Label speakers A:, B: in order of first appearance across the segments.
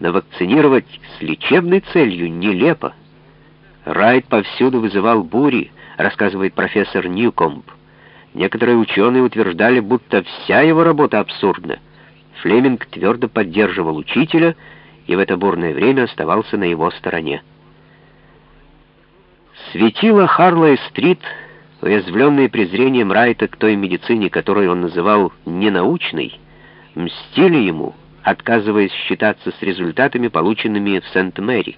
A: но вакцинировать с лечебной целью нелепо. Райт повсюду вызывал бури, рассказывает профессор Ньюкомб. Некоторые ученые утверждали, будто вся его работа абсурдна. Флеминг твердо поддерживал учителя и в это бурное время оставался на его стороне. Светило Харлой-стрит, уязвленные презрением Райта к той медицине, которую он называл «ненаучной», мстили ему, отказываясь считаться с результатами, полученными в Сент-Мэри.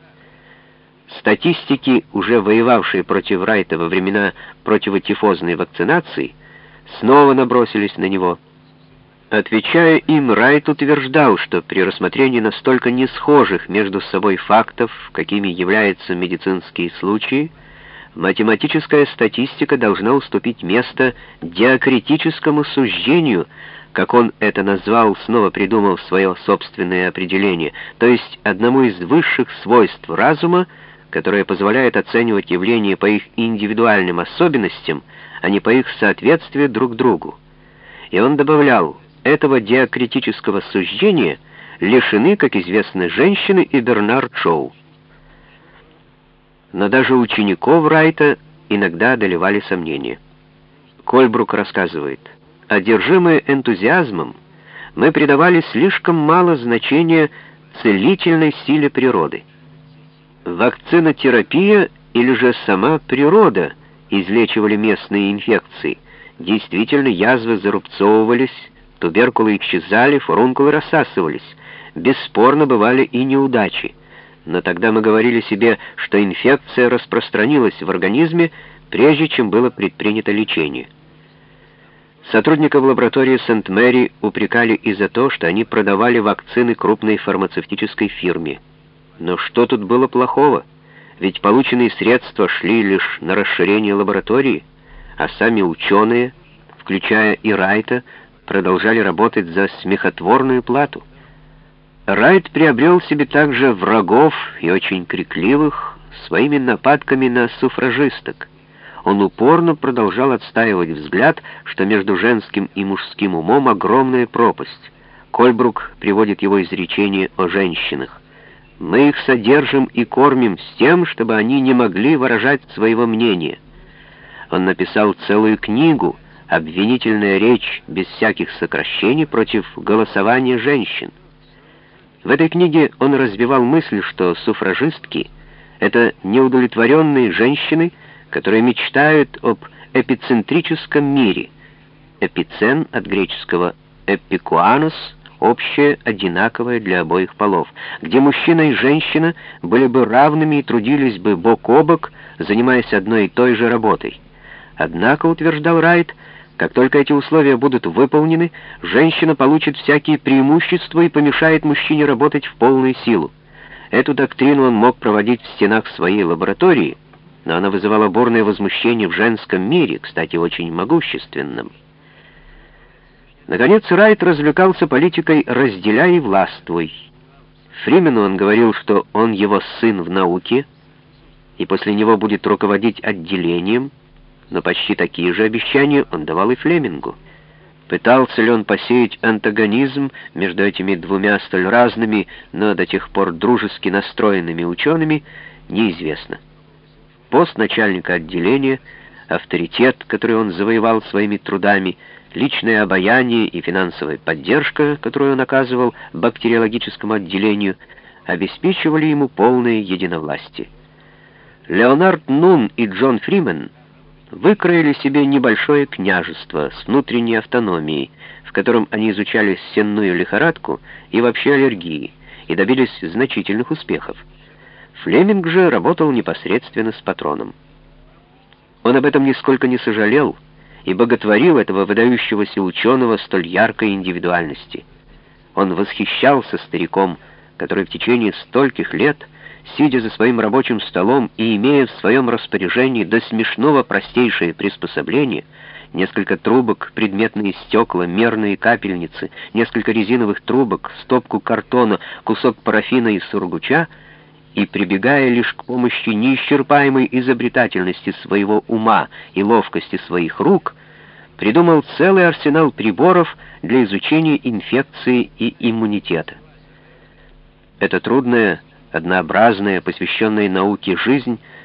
A: Статистики, уже воевавшие против Райта во времена противотифозной вакцинации, снова набросились на него. Отвечая им, Райт утверждал, что при рассмотрении настолько не схожих между собой фактов, какими являются медицинские случаи, математическая статистика должна уступить место диакритическому суждению, как он это назвал, снова придумав свое собственное определение, то есть одному из высших свойств разума, которое позволяет оценивать явления по их индивидуальным особенностям, а не по их соответствию друг другу. И он добавлял, этого диакритического суждения лишены, как известно, женщины и Бернард Шоу но даже учеников Райта иногда одолевали сомнения. Кольбрук рассказывает, одержимые энтузиазмом, мы придавали слишком мало значения целительной силе природы. Вакцинотерапия или же сама природа излечивали местные инфекции. Действительно, язвы зарубцовывались, туберкулы исчезали, фурункулы рассасывались. Бесспорно бывали и неудачи но тогда мы говорили себе, что инфекция распространилась в организме, прежде чем было предпринято лечение. Сотрудников лаборатории Сент-Мэри упрекали и за то, что они продавали вакцины крупной фармацевтической фирме. Но что тут было плохого? Ведь полученные средства шли лишь на расширение лаборатории, а сами ученые, включая и Райта, продолжали работать за смехотворную плату. Райт приобрел себе также врагов и очень крикливых своими нападками на суфражисток. Он упорно продолжал отстаивать взгляд, что между женским и мужским умом огромная пропасть. Кольбрук приводит его изречение о женщинах. «Мы их содержим и кормим с тем, чтобы они не могли выражать своего мнения». Он написал целую книгу «Обвинительная речь без всяких сокращений против голосования женщин». В этой книге он развивал мысль, что суфражистки — это неудовлетворенные женщины, которые мечтают об эпицентрическом мире. Эпицен от греческого «эпикуанус» — общее, одинаковое для обоих полов, где мужчина и женщина были бы равными и трудились бы бок о бок, занимаясь одной и той же работой. Однако, утверждал Райт, как только эти условия будут выполнены, женщина получит всякие преимущества и помешает мужчине работать в полную силу. Эту доктрину он мог проводить в стенах своей лаборатории, но она вызывала бурное возмущение в женском мире, кстати, очень могущественном. Наконец, Райт развлекался политикой «разделяй и властвуй». Фримену он говорил, что он его сын в науке, и после него будет руководить отделением — но почти такие же обещания он давал и Флемингу. Пытался ли он посеять антагонизм между этими двумя столь разными, но до тех пор дружески настроенными учеными, неизвестно. Пост начальника отделения, авторитет, который он завоевал своими трудами, личное обаяние и финансовая поддержка, которую он оказывал бактериологическому отделению, обеспечивали ему полное единовластие. Леонард Нун и Джон Фримен — выкроили себе небольшое княжество с внутренней автономией, в котором они изучали сенную лихорадку и вообще аллергии, и добились значительных успехов. Флеминг же работал непосредственно с патроном. Он об этом нисколько не сожалел и боготворил этого выдающегося ученого столь яркой индивидуальности. Он восхищался стариком, который в течение стольких лет сидя за своим рабочим столом и имея в своем распоряжении до смешного простейшее приспособление, несколько трубок, предметные стекла, мерные капельницы, несколько резиновых трубок, стопку картона, кусок парафина и сургуча, и, прибегая лишь к помощи неисчерпаемой изобретательности своего ума и ловкости своих рук, придумал целый арсенал приборов для изучения инфекции и иммунитета. Эта трудная, однообразная, посвященная науке жизнь